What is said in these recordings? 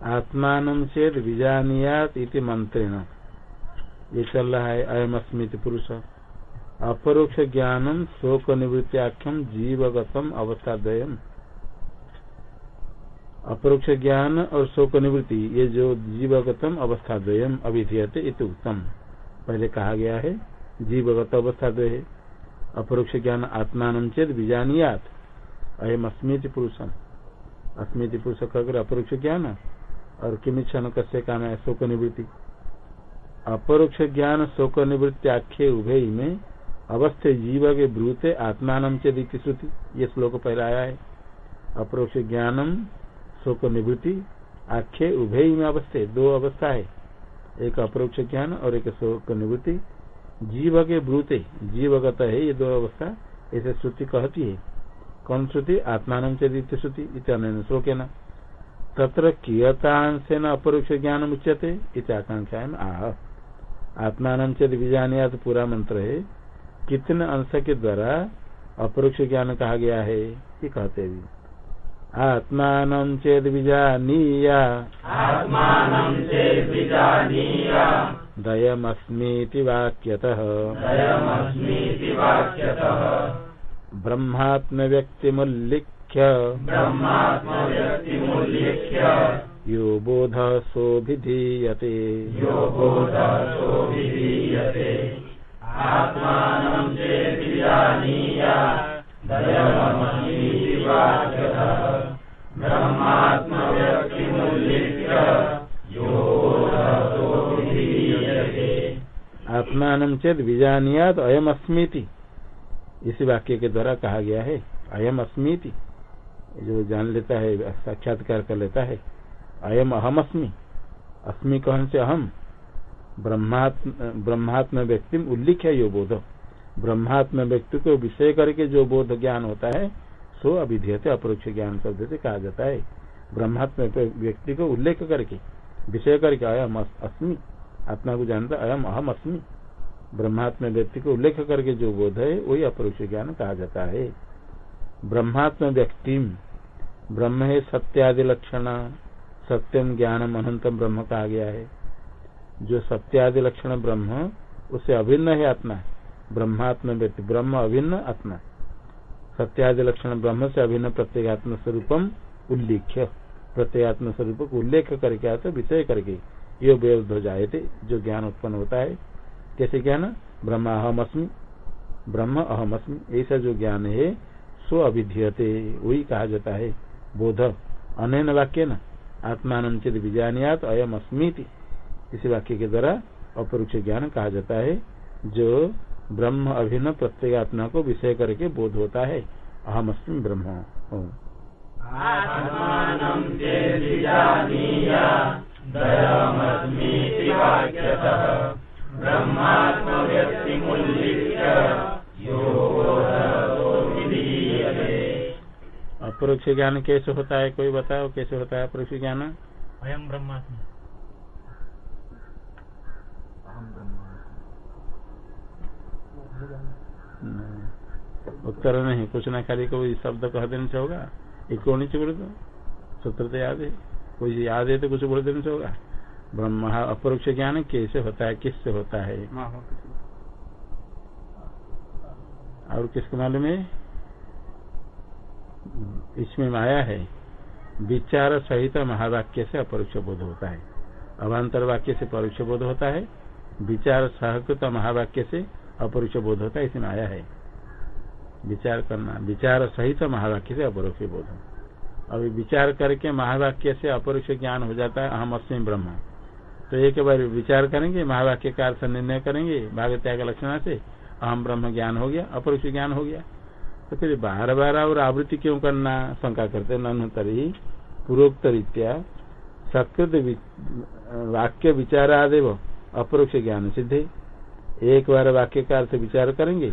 आत्मान चेत बीजानियात मंत्रेण ये चल रहा है अयम अस्मित पुरुष। अपरोक्ष ज्ञानम शोक निवृत्तियाख्यम जीवगतम अवस्थाद्वयम अपरोक्ष ज्ञान और शोक निवृत्ति ये जो जीवगतम अवस्थाद्वयम अभिधीयते इत उत्तम। पहले कहा गया है, जीवगत अवस्थाद्वय अपरोक्ष ज्ञान आत्मान चेत बीजानियात अयम अस्मित पुरुषम। अस्मित पुरुष कहकर अपरोक्ष ज्ञान और किमिच्छन कस्य काम है शोक निवृत्ति। अपरोक्ष ज्ञान शोक निवृत्ति आख्य उभय में अवस्थे जीव के ब्रूते आत्मान चेदी श्रुति। ये श्लोक पहले आया है। अपरोक्ष ज्ञानम शोक निवृत्ति आख्य उभय में अवस्थे दो अवस्था है। एक अपरोक्ष ज्ञान और एक शोक निवृत्ति। जीव के ब्रूते, जीवगत है ये दो अवस्था ऐसे श्रुति कहती है। कौन श्रुति? आत्मान चरित श्रुति। इतने श्लोक न तत्र कियतांशेन अपरोक्ष ज्ञान उच्यते आकांक्षा में आह। आत्मान चेत बीजानिया तो पूरा मंत्र है कितने अंश के द्वारा अपरोक्ष ज्ञान कहा गया है ये कहते भी आत्मान चेत बीजानीया दयमस्मीति वाक्यतः। ब्रह्मात्म व्यक्ति मुल्लिख्य यो बोध सोभिधीयते आत्मान चेत बीजानियात अयम अस्मीति इसी वाक्य के द्वारा कहा गया है अयम अस्मीति जो जान लेता है, साक्षात्कार कर लेता है, अयम अहम अस्मि। अस्मि कहन से अहम? ब्रह्मात्म ब्रह्मात्म व्यक्ति उल्लिख है यो बोध। ब्रह्मात्म व्यक्ति को विषय करके जो बोध ज्ञान होता है, सो अभिधेयते, अपरोक्ष ज्ञान शब्द से कहा जाता है। ब्रह्मात्म व्यक्ति को उल्लेख करके, विषय करके अयम अस्मि। आत्मा को जानता अयम अहम अस्मि। ब्रह्मात्म व्यक्ति को उल्लेख करके जो बोध है, वही अपरोक्ष ज्ञान कहा जाता है। ब्रह्मात्म व्यक्ति ब्रह्म है सत्यादि लक्षण, सत्यम ज्ञानम अनंतम ब्रह्म कहा गया है। जो सत्यादि लक्षण ब्रह्म उससे अभिन्न है आत्मा। ब्रह्मात्म व्यक्ति, ब्रह्म अभिन्न आत्मा। सत्यादि लक्षण ब्रह्म से अभिन्न प्रत्येगात्म स्वरूपम उल्लेख्य। प्रत्येगात्म स्वरूप को उल्लेख करके आते विषय करके। ये व्यवस्थ हो जाए थे जो ज्ञान उत्पन्न होता है। कैसे ज्ञान? ब्रह्म अहम अस्मि ब्रह्म अहम अस्मि ऐसा जो ज्ञान है सो अभिधीयते। वही कहा जाता है, बोध अनैन वाक्य न आत्मान चित विजानियात अयम अस्मिति इसी वाक्य के द्वारा अपरोक्ष ज्ञान कहा जाता है, जो ब्रह्म अभिन्न प्रत्येगात्मा को विषय करके बोध होता है। अहम अस्मी ब्रह्म अपरोक्ष ज्ञान कैसे होता है कोई बताओ कैसे होता है अपरोक्ष ज्ञान? अयम ब्रह्मास्मि उत्तर नहीं कुछ ना खाली कोई शब्द कह देने से होगा। एक को नीचे बोल दो? सूत्र तो याद है। कोई याद है तो कुछ बोल देने से होगा। ब्रह्म अपरोक्ष ज्ञान कैसे होता है किससे होता है? और किसको मालूम है? इसमें माया है, विचार सहित महावाक्य से अपरोक्ष बोध होता है। अभांतर वाक्य से परोक्ष बोध होता है, विचार सहकृत महावाक्य से अपरोक्ष बोध होता है, इसमें आया है। विचार करना, विचार सहित महावाक्य से अपरोक्ष बोध अभी विचार करके महावाक्य से अपरोक्ष ज्ञान हो जाता है, अहम अस्मी ब्रह्म। तो एक बार विचार करेंगे महावाक्य का अर्थ निर्णय करेंगे भाग त्याग लक्षण से अहम ब्रह्म ज्ञान हो गया, अपरोक्ष ज्ञान हो गया। तो फिर बार बार और आवृत्ति क्यों करना? शंका करते नन्तरी पूर्वोक्त रीत्या सकृत वाक्य विचार आदेव अपरोक्ष ज्ञान सिद्धे। एक बार वाक्य का अर्थ विचार करेंगे,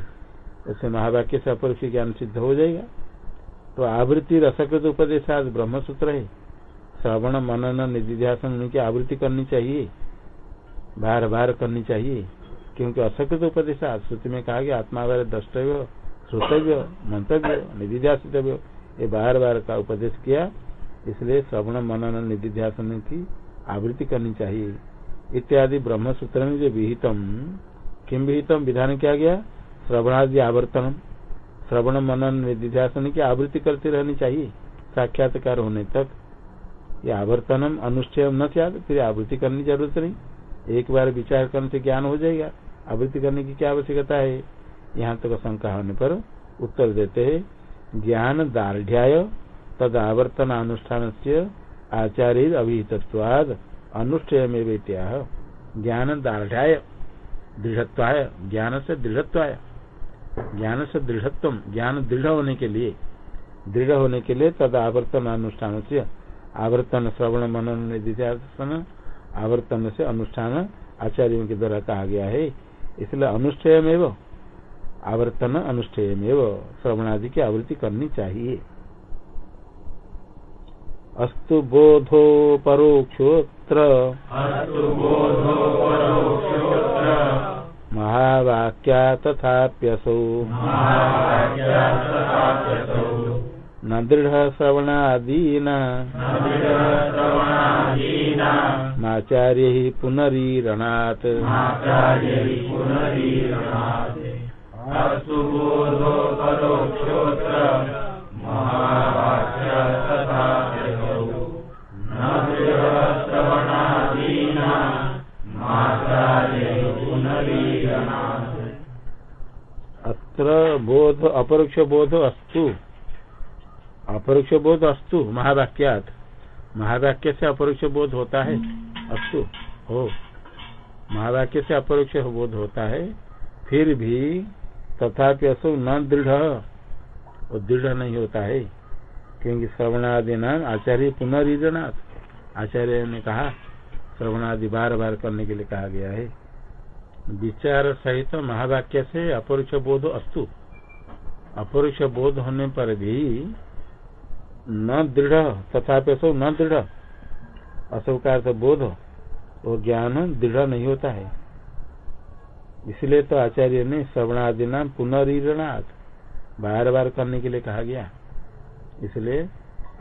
उससे महावाक्य से अपरोक्ष ज्ञान सिद्ध हो जाएगा। तो आवृत्ति रसकृत उपदेश आज ब्रह्म सूत्र है। श्रवण, मनन, निधिध्यासन उनकी आवृत्ति करनी चाहिए। बार बार करनी चाहिए, क्योंकि असकृत उपदेश आज श्रुति में कहा गया, आत्मा द्रष्टव्य श्रोतव्य मंतव्य निधिध्यासितव्य ये बार बार का उपदेश किया। इसलिए श्रवण, मनन, निधिध्यासन की आवृत्ति करनी चाहिए। इत्यादि ब्रह्म सूत्र में जो विहितम, किम विहितम, विधान किया गया? श्रवणादि आवर्तन श्रवण, मनन, निधिध्यासन की आवृत्ति करती रहनी चाहिए। साक्षात्कार होने तक। ये आवर्तनम अनुष्ठेय न त्याग फिर आवृत्ति करने की ज़रूरत नहीं। एक बार विचार करने से ज्ञान हो जाएगा। आवृत्ति करने की क्या आवश्यकता है? यहाँ तक तो शंका होने पर उत्तर देते है, ज्ञान दार्ढ़ तद आवर्तन अनुष्ठान से आचार्य अभिहितवाद अनुष्ठेय में ज्ञान दार्ढ़ दृढ़त्वाय ज्ञान से दृढ़त्वाय। ज्ञान से दृढ़त्व, ज्ञान दृढ़ होने के लिए, दृढ़ होने के लिए तद आवर्तन अनुष्ठान से आवर्तन श्रवण मनन निधिध्यासन आवर्तन से अनुष्ठान आचार्यों के द्वारा कहा गया है। इसलिए अनुष्ठेय आवर्तन अनुष्ठेय श्रवणादि की आवृत्ति करनी चाहिए। अस्तु बोधो परोक्षोत्र। महावाक्या तथाप्यसौ। न दृढ़ श्रवणादीना। माचार्य ही पुनरीरणात्। अत्र बोध अपरोक्ष बोध अस्तु। अपरोक्ष बोध अस्तु, महावाक्यात। महावाक्य से अपरोक्ष बोध होता है? अस्तु, हो। महावाक्य से अपरोक्ष बोध होता है, फिर भी तथापि असो न दृढ़। और दृढ़ नहीं होता है। क्योंकि श्रवणादि नाम आचार्य पुनर्जनाथ आचार्य ने कहा, श्रवणादि बार बार करने के लिए कहा गया है। विचार सहित महावाक्य से अपरोक्ष बोध अस्तु। अपरोक्ष बोध होने पर भी न दृढ़ तथा सो न दृढ़। अशोक का बोध वो ज्ञान दृढ़ नहीं होता है। इसलिए तो आचार्य ने श्रवणादि नाम पुनरीरणाथ बार बार करने के लिए कहा गया। इसलिए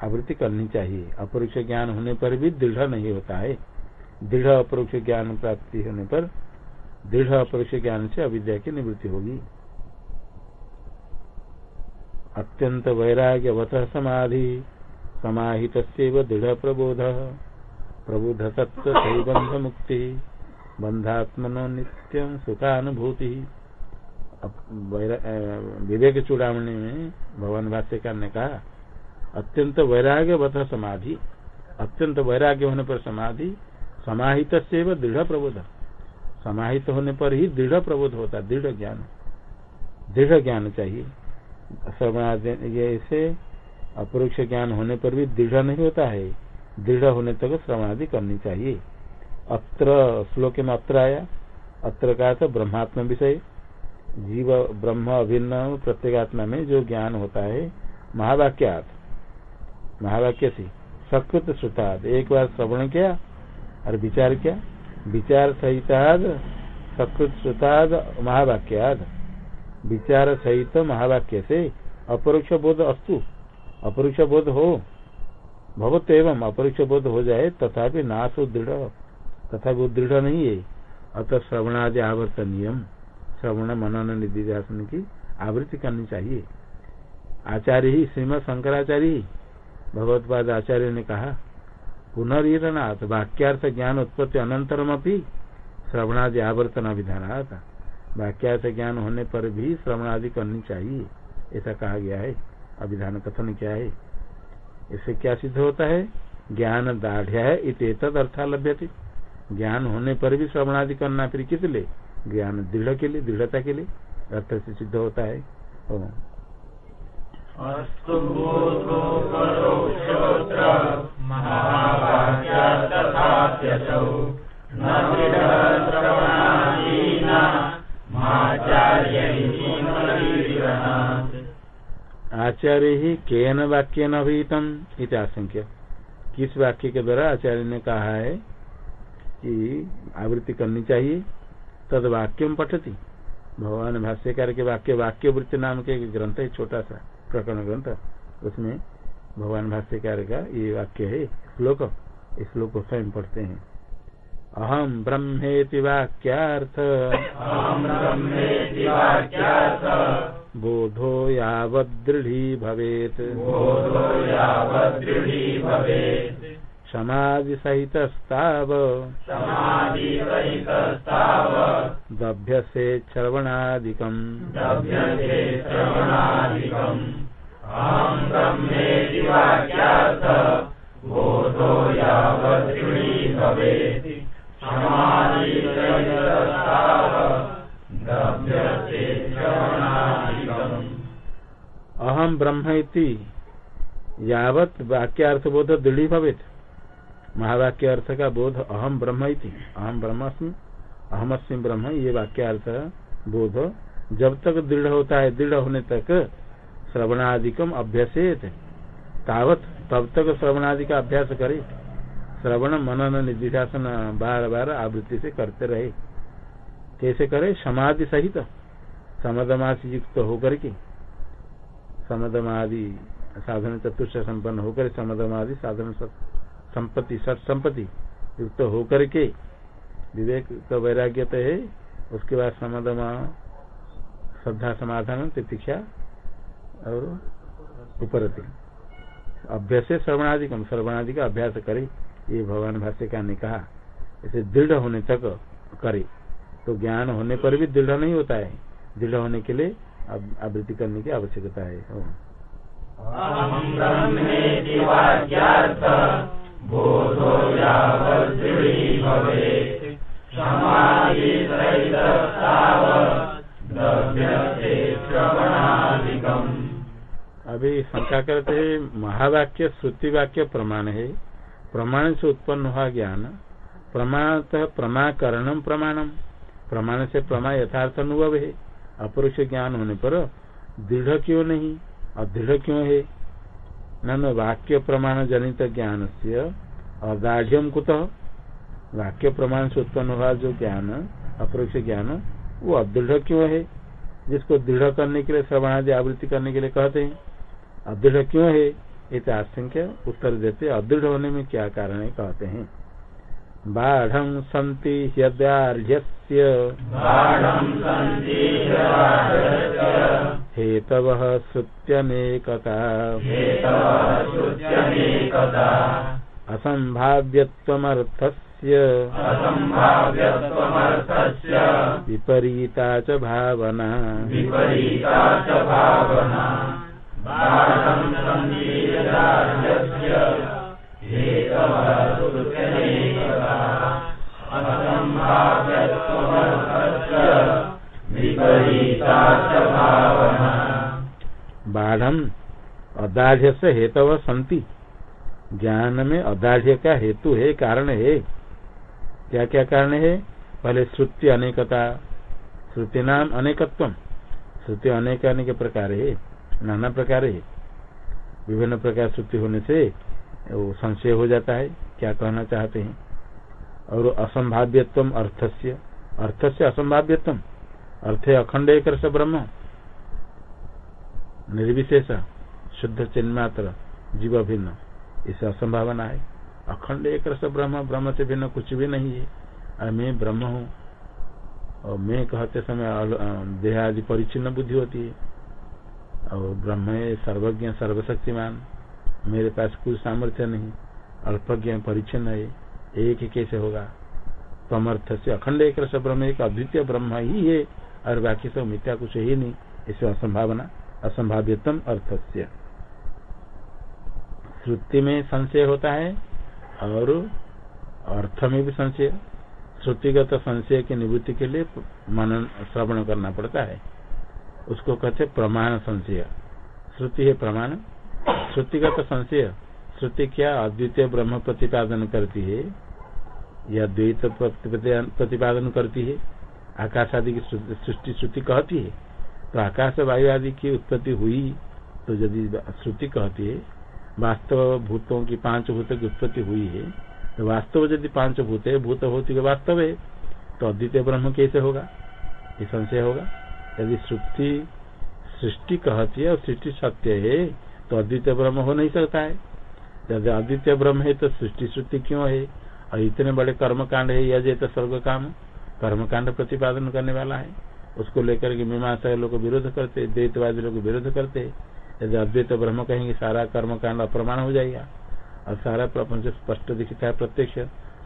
आवृत्ति करनी चाहिए। अपरोक्ष ज्ञान होने पर भी दृढ़ नहीं होता है। दृढ़ अपरोक्ष ज्ञान प्राप्ति होने पर दृढ़ अपरोक्ष ज्ञान से अविद्या की निवृत्ति होगी। अत्यंत वैराग्यवत समाधि समाहित दृढ़ प्रबोध। प्रबुध बंध मुक्ति बंधात्मनो नित्यम सुखानुभूति। विवेक चूड़ामणि में भगवान भाष्यकार ने कहा, अत्यंत वैराग्य वैराग्यवत समाधि, अत्यंत वैराग्य होने पर समाधि, समाहित से दृढ़ प्रबोध। समाहित होने पर ही दृढ़ प्रबोध होता, दृढ़ ज्ञान। दृढ़ ज्ञान चाहिए। श्रवणादि से अपरोक्ष ज्ञान होने पर भी दृढ़ नहीं होता है। दृढ़ होने तक श्रवणादि करनी चाहिए। अत्र श्लोक में अत्र आया अत्र का तो ब्रह्मात्म विषय। जीव, ब्रह्म अभिन्न प्रत्येगात्मा में जो ज्ञान होता है महावाक्यात महावाक्य से सकृत श्रुताद। एक बार श्रवण किया और विचार किया। विचार सहित सकृत श्रुताद महावाक्याद विचार सहित महावाक्य से अपरोक्ष बोध अस्तु। अपरोक्ष बोध हो। भगवत एवं अपरोक्ष बोध हो जाए, तथापि नाश दृढ़। तथा वो दृढ़ नहीं है। अतः श्रवणादि आवर्तन नियम श्रवण मनन निधि की आवृत्ति करनी चाहिए। आचार्य ही श्रीमद शंकराचार्य ही। भगवतपाद आचार्य ने कहा पुनर्नाथ वाक्यार्थ ज्ञान उत्पत्ति अनंतरम अपनी श्रवणादि आवर्तन अभिधान था वाक्यार्थ ज्ञान होने पर भी श्रवणादि करनी चाहिए। ऐसा कहा गया है। अभिधान कथन क्या है? इससे क्या सिद्ध होता है? ज्ञान दाढ़ है, इत अर्थालभ्य ज्ञान होने पर भी श्रवणादि करना फिर किस लिए? ज्ञान दृढ़ के लिए दृढ़ता के लिए अर्थ से सिद्ध होता है। आचार्य ही केन वाक्य नभीतम आशंक्य। किस वाक्य के द्वारा आचार्य ने कहा है? कि आवृत्ति करनी चाहिए तद वाक्यम पठती। भगवान भाष्यकार के वाक्य वाक्य वृत्ति नाम के ग्रंथ है छोटा सा प्रकरण ग्रंथ। उसमें भगवान भाष्यकार का ये वाक्य है श्लोक। इस श्लोक को स्वयं पढ़ते हैं। अहम ब्रह्मेति वाक्यार्थ। बोधो यावदृढ़ी भवेत। समाधि सहित स्ताव दभ्य से श्रवणादिकम बोधो अहम ब्रह्म यावत वाक्यार्थ बोध दृढ़ भवेत महावाक्य अर्थ का बोध अहम ब्रह्म अहम ब्रह्मस्मि अहमअस्मि ब्रह्म, ये वाक्यार्थ बोध। जब तक दृढ़ होता है, दृढ़ होने तक श्रवणादिकम अभ्यसेत। तावत तब तक श्रवणादि का अभ्यास करे। श्रवण, मनन निधिध्यासन बार बार आवृत्ति से करते रहे। कैसे करे? समाधि सहित। समदमादि युक्त होकर के। समदमादि साधन चतुर्थ संपन्न होकर समदमादि साधन संपत्ति, सत संपत्ति युक्त होकर के विवेक का वैराग्य तो है, उसके बाद समदमा श्रद्धा समाधान, तितिक्षा और उपरति। अभ्यास श्रवणादि कम श्रवणादि का अभ्यास करे, ये भगवान भाष्यकार ने कहा। इसे दृढ़ होने तक करे। तो ज्ञान होने पर भी दृढ़ नहीं होता है। दृढ़ होने के लिए आवृत्ति करने की आवश्यकता है। अभी शंका करते हैं, महावाक्य श्रुति वाक्य प्रमाण है। प्रमाण से उत्पन्न हुआ ज्ञान, प्रमाणतः प्रमाकरणम प्रमाणम प्रमाण से प्रमा यथार्थ अनुभव है। अपरुष ज्ञान होने पर दृढ़ क्यों नहीं? अदृढ़ क्यों है? वाक्य प्रमाण जनित ज्ञान से अदाढ़ कुत? वाक्य प्रमाण से उत्पन्न हुआ जो ज्ञान, अपरोक्ष ज्ञान, वो अदृढ़ क्यों है? जिसको दृढ़ करने के लिए, श्रवणादि आवृत्ति करने के लिए कहते हैं। अदृढ़ क्यों है? इत आशंका उत्तर देते अदृढ़ होने में क्या कारण है? कहते हैं। बाढ़ सन्ति ह्यदार्घ्यस्य हेतव श्रुत्यनेकता असंभाव्यत्वमर्थस्य विपरीता च भावना। अदाढ़ से हेतव संति। ज्ञान में अदाढ़ का हेतु है, कारण है। क्या क्या कारण है? पहले श्रुति अनेकता, श्रुति नाम अनेकत्व श्रुति अनेक अनेक प्रकार है, नाना प्रकार है। विभिन्न प्रकार श्रुति होने से वो संशय हो जाता है, क्या कहना चाहते हैं? और असंभाव्यत्व अर्थस्य। अर्थस्य असंभाव्यत्व अर्थ अखंड एक ब्रह्म। निर्विशेष। शुद्ध चिन्ह मात्र जीव भिन्न। इसे असंभावना है। अखंड एक रस ब्रह्म ब्रह्म से भिन्न कुछ भी नहीं है। और मैं ब्रह्म हूँ। और मैं कहते समय देहादि परिचिन्न बुद्धि होती है। और ब्रह्म सर्वज्ञ, सर्वशक्तिमान। मेरे पास कुछ सामर्थ्य नहीं। अल्पज्ञ परिचन्न है। एक ही कैसे होगा? समर्थ से अखंड एक रस ब्रह्म एक अद्वितीय ब्रह्म ही है। और बाकी सब मिथ्या कुछ ही नहीं। इसे असंभावना असंभाव्यतम अर्थ से श्रुति में संशय होता है, और अर्थ में भी संशय। श्रुतिगत संशय की निवृत्ति के लिए मनन श्रवण करना पड़ता है। उसको कहते प्रमाण संशय। श्रुति है प्रमाण। श्रुतिगत संशय। श्रुति क्या अद्वितीय ब्रह्म प्रतिपादन करती है, या द्वैत प्रतिपादन करती है? आकाश आदि की सृष्टि श्रुति कहती है। तो आकाश वायु आदि की उत्पत्ति हुई तो यदि श्रुति कहती है वास्तव भूतों की पाँच भूतों की उत्पत्ति हुई है। तो वास्तव यदि पाँच भूत है, भूत भौतिक वास्तव है तो अद्वितीय ब्रह्म कैसे होगा? ये संशय होगा। यदि श्रुति सृष्टि कहती है और सृष्टि सत्य है तो अद्वितीय ब्रह्म हो नहीं सकता है। यदि अद्वितीय ब्रह्म है तो सृष्टि श्रुति क्यों है? और इतने बड़े कर्म कांड है, यह तो स्वर्ग काम कर्म कांड प्रतिपादन करने वाला है। उसको लेकर के मीमांसा लोग विरोध करते, द्वैतवादी लोग विरोध करते यदि अद्वैत ब्रह्म कहेंगे, सारा कर्म कांड अप्रमाण हो जाएगा। और सारा प्रपंच स्पष्ट दिखता है प्रत्यक्ष।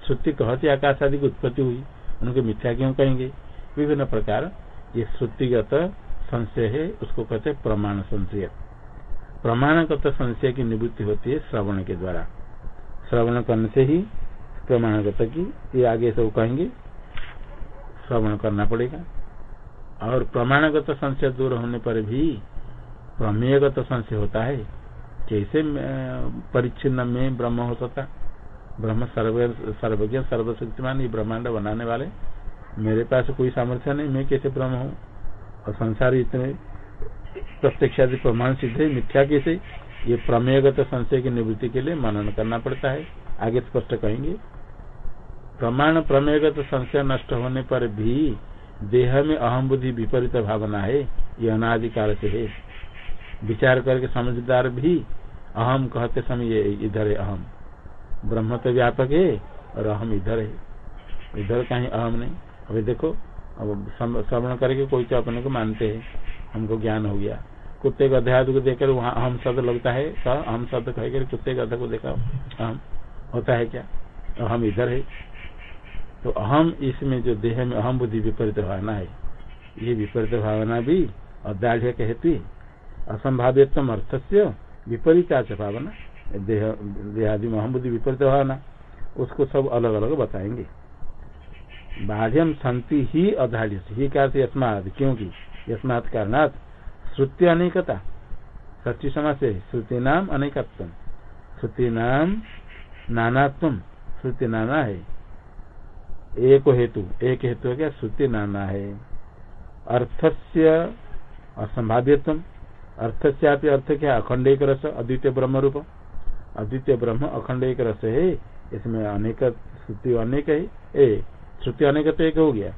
श्रुति कहती आकाश आदि की उत्पत्ति हुई। उनके मिथ्या क्यों कहेंगे? विभिन्न प्रकार। ये श्रुतिगत संशय है, उसको कहते प्रमाण संशय। प्रमाणगत संशय की निवृत्ति होती है श्रवण के द्वारा। श्रवण करने से ही प्रमाणगत की, ये आगे सब कहेंगे, श्रवण करना पड़ेगा। और प्रमाणगत संशय दूर होने पर भी प्रमेयगत संशय होता है। कैसे परिच्छिन्न में ब्रह्म हो सकता, ब्रह्म सर्वज्ञ, सर्वशक्तिमान, ये ब्रह्मांड बनाने वाले। मेरे पास कोई सामर्थ्य नहीं, मैं कैसे ब्रह्म हूँ? और संसार इतने प्रत्यक्षादि प्रमाण सिद्ध है, मिथ्या कैसे? ये प्रमेयगत संशय की निवृत्ति के लिए मनन करना पड़ता है। आगे स्पष्ट कहेंगे। प्रमाण प्रमेयगत संशय नष्ट होने पर भी देह में अहम बुद्धि विपरीत भावना है, ये अनाधिकार से है। विचार करके समझदार भी अहम कहते समय इधर है अहम। ब्रह्म तो व्यापक है और अहम इधर है। इधर कहीं अहम नहीं। अभी देखो, अब श्रवण करके कोई तो अपने को मानते हैं। हमको ज्ञान हो गया। कुत्ते गधे आदि को देखकर वहाँ अहम शब्द लगता है। अहम शब्द कह कुत्ते गधे को देखा। अहम होता है क्या? अहम इधर है। तो अहम इसमें जो देह में अहम बुद्धि विपरीत भावना है। ये विपरीत भावना भी अदाढ़ के हेतु असंभाव्यतम अर्थ से विपरीत भावना देह, देहादि में अहम बुद्धि विपरीत भावना उसको सब अलग अलग बताएँगे। बाढ़ शांति ही अधार्य ही का यस्मात? क्योंकि यस्मात कारणात श्रुति अनेकता। सच्ची समाज से श्रुति नाम अनेकत्व श्रुति नाम नानात्म श्रुति नाना है। एक हेतु। एक हेतु क्या? श्रुति नाना है। अर्थस्य असंभाव्यतम अर्थ से अर्थ क्या अखंड एक रस, अद्वितीय ब्रह्म रूप। अद्वितीय ब्रह्म अखंड एक रस है। इसमें अनेक श्रुति अनेक है। ए, श्रुति अनेक तो एक हो गया।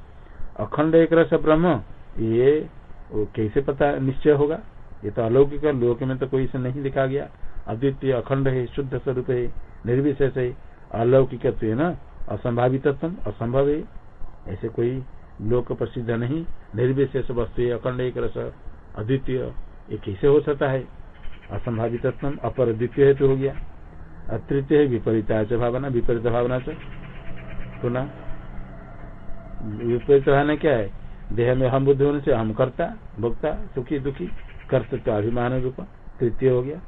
अखंड एक रस, ब्रह्म, ये वो कैसे पता निश्चय होगा? ये तो अलौकिक लोक में तो कोई से नहीं लिखा गया। अद्वितीय, अखंड है, शुद्ध स्वरूप है, निर्विशेष है। अलौकिक है ना? असंभावित असंभव है। ऐसे कोई लोक प्रसिद्ध नहीं। निर्विशेष वस्तु अखंड एक रस, अद्वितीय। ये कैसे हो सकता है? असंभावित अपर द्वितीय हेतु हो गया। अतृतीय है, विपरीता भावना, विपरीत भावना से। सुना विपरीत भावना क्या है? देह में हम बुद्धि होने से हम करता, भोक्ता, सुखी, दुखी कर्तव्य अभिमान रूप, तृतीय हो गया।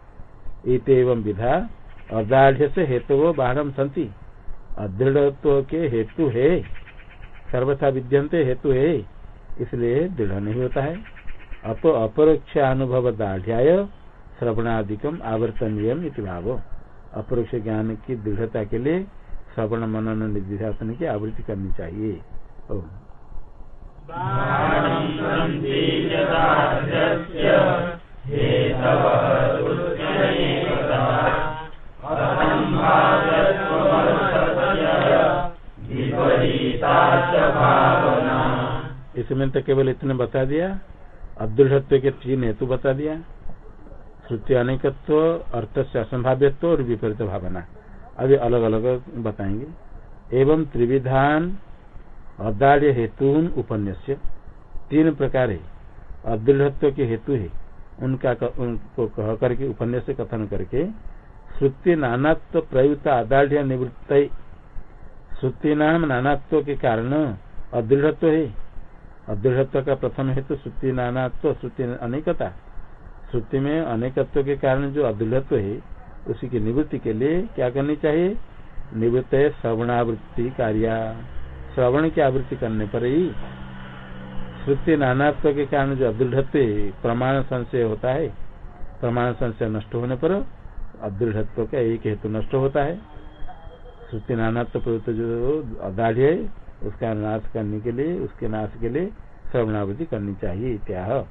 इत एवं विधा अदाढ़ से हेतु वो बाढ़ संति। अदृढ़त्व के हेतु है। सर्वथा विद्यंते हेतु है। इसलिए दृढ़ नहीं होता है। अप अपरोक्ष अनुभव दाढ़्याय श्रवणाधिकम आवर्तनीय भाव। अपरोक्ष ज्ञान की दृढ़ता के लिए श्रवण मनन निधिशासन की आवृत्ति करनी चाहिए। इसमें तो केवल इतने बता दिया। अदृढ़त्व के तीन हेतु बता दिया श्रुति अनेकत्व अर्थ से असंभाव्यत्व और विपरीत भावना। अभी अलग अलग बताएँगे। एवं त्रिविधान अदाढ़ हेतु उपन्यास तीन प्रकार है। अदृढ़त्व के हेतु है। उनका उनको कह करके उपन्यास कथन करके। श्रुति नानात्व प्रयुक्त अदाढ़ निवृत्त। श्रुति नाम नानात्व के कारण अदृढ़त्व है। अदृढ़त्व का प्रथम हेतु श्रुति नानात्व, श्रुति अनेकता। श्रुति में अनेकत्व के कारण जो अदृढ़त्व है, उसी की निवृत्ति के लिए क्या करनी चाहिए? निवृत्त श्रवणावृत्ति कार्य। श्रवण की आवृत्ति करने पर ही श्रुति नानात्व के कारण जो अदृढ़त्व प्रमाण संशय होता है। प्रमाण संशय नष्ट होने पर अदृढ़त्व का एक हेतु नष्ट होता है। श्रुति नानात्व जो अदाढ़ है उसका नाश करने के लिए उसके नाश के लिए श्रवणावृत्ति करनी चाहिए इत्याह।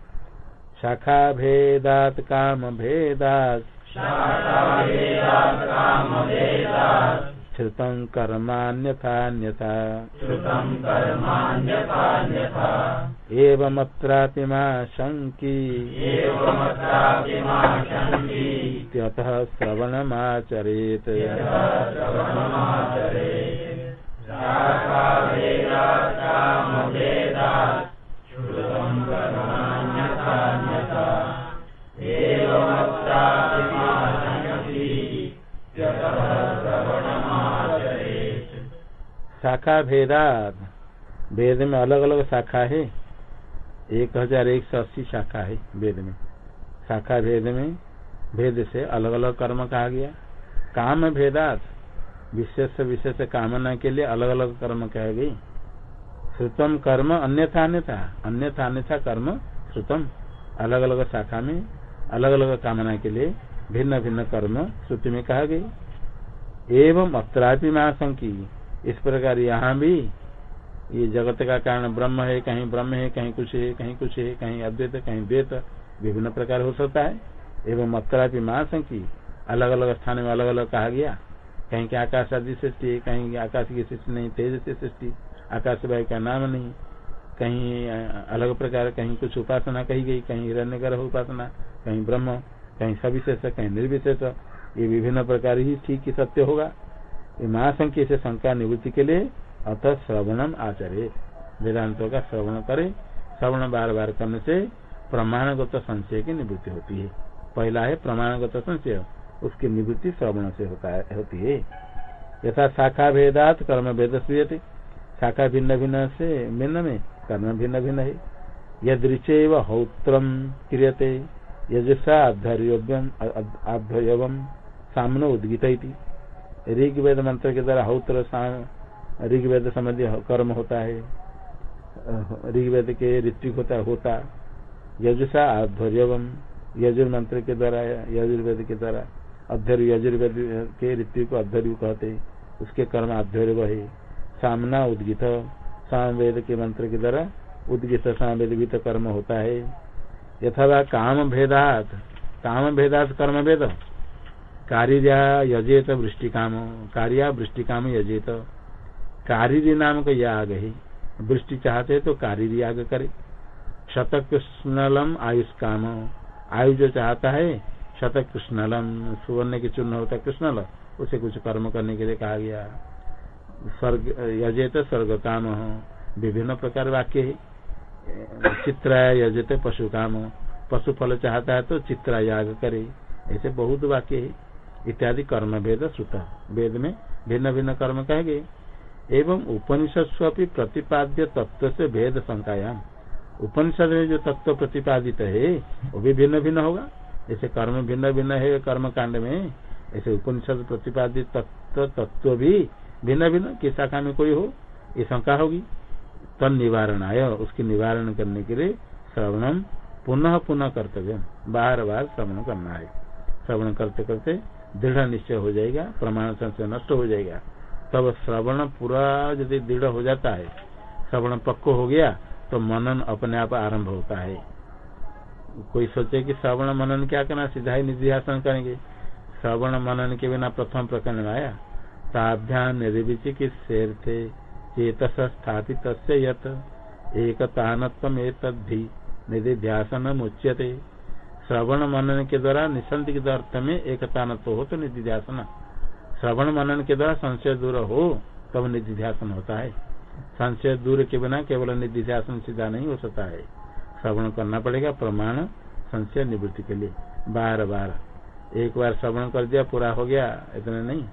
शाखा भेदात काम भेदात श्रुतं कर्मान्यथान्यथा एवमत्रापि मा शङ्की श्रवणमाचरेत्। शाखा भेदात वेद में अलग अलग शाखा है। एक हज़ार एक सौ अस्सी शाखा है वेद में। शाखा भेद में भेद से अलग अलग कर्म कहा गया। काम भेदात विशेष विशेष कामना के लिए अलग अलग कर्म कह गई श्रुतम कर्म अन्यथा अन्यथा अन्यथा अन्यथा कर्म श्रुतम। अलग अलग शाखा में अलग अलग कामना के लिए भिन्न भिन्न कर्म श्रुति में कहा गई एवं अत्रापि महाशंकी इस प्रकार यहाँ भी ये जगत का कारण ब्रह्म है, कहीं ब्रह्म है, कहीं कुछ है, कहीं कुछ है, कहीं अद्वैत, कहीं द्वैत, विभिन्न प्रकार हो सकता है। एवं अत्रापि महाशंकी अलग अलग स्थान में अलग अलग कहा गया। कहीं के आकाश आदि सृष्टि है कहीं आकाश की सृष्टि नहीं, तेज से सृष्टि, आकाश भाई का नाम नहीं। कहीं अलग प्रकार, कहीं कुछ उपासना कही गई, कहीं हिरण्य गर्भ उपासना, कहीं ब्रह्म, कहीं सविशेष, कहीं निर्विशेष, ये विभिन्न प्रकार ही ठीक ही सत्य होगा। ये महासंख्य से शंका निवृत्ति के लिए अथ श्रवणम आचरे। वेदांतों का श्रवण करे। श्रवण बार बार करने से प्रमाणगत संशय की निवृत्ति होती है। पहला है प्रमाणगत संशय। उसकी निवृत्ति श्रवण से होता है यथा शाखा भेदात कर्म भेद थे शाखा भिन्न भिन्न से भिन्न में कर्म भिन्न भिन्न है। यदृचे हौत्रम क्रियते, यजसा अध्यर्योग्यम अध्ययवम सामने उद्गित ऋग्वेद मंत्र के द्वारा हौत्र ऋग्वेद संबंधी कर्म होता है। ऋग्वेद के ऋत्विक होता होता। यजुषा अध्वर्यवम यजुर्मंत्र के द्वारा, यजुर्वेद के द्वारा अध्यर यजुर्वेद के ऋतु को अध्यर्य कहते हैं। उसके कर्म अध्यर्य है सामना उद्गित। सामवेद के मंत्र के द्वारा उद्गित सामवेद भी तो कर्म होता है। यथा काम भेदात काम भेदात कर्म भेद कार्य यजेत वृष्टि काम कार्य वृष्टि काम यजेत। कारिरी नाम का याग है। वृष्टि चाहते तो कारिरी याग करे। शतक कृष्णलम आयुष काम आयु जो चाहता है शतक कृष्णलम, सुवर्ण के चूर्ण होता है कृष्णल। उसे कुछ कर्म करने के लिए कहा गया। स्वर्ग, यजेत स्वर्ग काम विभिन्न प्रकार वाक्य है। चित्र यजेत पशु काम पशु फल चाहता है तो चित्रा याग करे। ऐसे बहुत वाक्य है। इत्यादि कर्म भेद श्रुत वेद में भिन्न भिन्न कर्म कहे गए। एवं उपनिषद स्वी प्रतिपाद्य तत्व से भेद संकायाम उपनिषद में जो तत्व प्रतिपादित है, वो भी भिन्न भिन्न होगा। जैसे कर्म भिन्न भिन्न है कर्म कांड में। ऐसे उपनिषद प्रतिपादित तत्व तत्व भी भिन्न भिन्न, किस शाखा में कोई हो, ये शंका होगी। तन निवारण आय उसके निवारण करने के लिए श्रवणम पुनः पुनः कर्तव्य बार बार श्रवण करना है। श्रवण करते करते दृढ़ निश्चय हो जाएगा, प्रमाण संशय नष्ट हो जाएगा। तब श्रवण पूरा यदि दृढ़ हो जाता है, श्रवण पक्को हो गया तो मनन अपने आप आरंभ होता है। कोई सोचे कि श्रवण मनन क्या करना, सीधा ही निधिध्यासन करेंगे। श्रवण मनन के बिना प्रथम प्रकरण में आया ताभ्याम निर्विचि की शेर थे चेत स्थापित यत एक तानत्व निधिध्यासन उच्यते श्रवण मनन के द्वारा निसंदिग्ध अर्थ में एकता न तो हो तो निधिध्यासन। श्रवण मनन के द्वारा संशय दूर हो, तब निधिध्यासन होता है। संशय दूर के बिना केवल निधिध्यासन सीधा नहीं हो सकता है। श्रवण करना पड़ेगा प्रमाण संशय निवृत्ति के लिए। बार बार। एक बार श्रवण कर दिया, पूरा हो गया, इतना नहीं।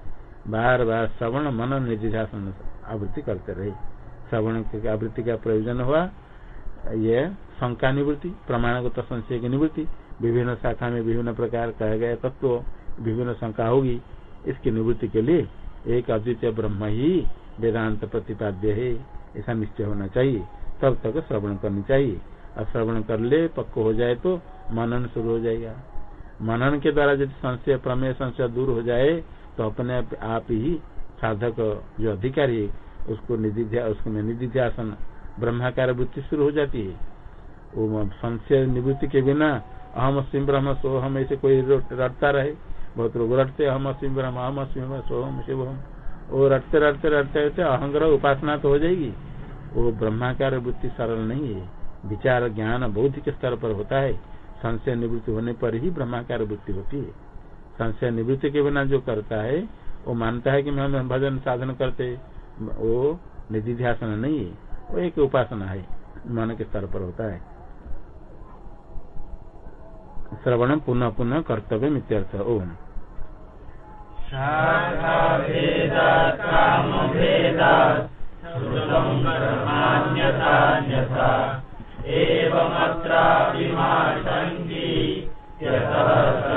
बार बार श्रवण मनन निधिध्यासन आवृत्ति करते रहे। श्रवण आवृत्ति का प्रयोजन हुआ, ये शंका निवृत्ति, प्रमाणगत संशय की निवृत्ति, विभिन्न शाखा में विभिन्न प्रकार कहे गए तत्व, विभिन्न शंका होगी, इसकी निवृत्ति के लिए एक अद्वितीय ब्रह्म ही वेदांत प्रतिपाद्य है। ऐसा निश्चय होना चाहिए। तब तक श्रवण करनी चाहिए। श्रवण कर ले, पक्को हो जाए तो मनन शुरू हो जाएगा। मनन के द्वारा यदि संशय, प्रमेय संशय दूर हो जाए तो अपने आप ही साधक जो अधिकारी है, उसको निधि उसको निधिध्यासन, ब्रह्माकार वृत्ति शुरू हो जाती है। वो संशय निवृत्ति के बिना अहम अस्म ब्रह्म सोहम ऐसे कोई रटता रहे। बहुत लोग रटते, अहम अस्म ब्रह्म, अहम अस्म सोहम शिवम। वो रटते रटते रटते रहते अहंग्रह उपासना तो हो जाएगी। वो ब्रह्माकार वृत्ति सरल नहीं है। विचार, ज्ञान बौद्धिक स्तर पर होता है, संशय निवृत्ति होने पर ही ब्रह्माकार वृत्ति होती है। संशय निवृत्ति के बिना जो करता है, वो मानता है कि हम भजन साधन करते, वो निधिध्यासन नहीं है, वो एक उपासना है, मन के स्तर पर होता है। श्रवण पुनः पुनः कर्तव्य मित्यर्थ ओम। एवमत्राभिमा यतः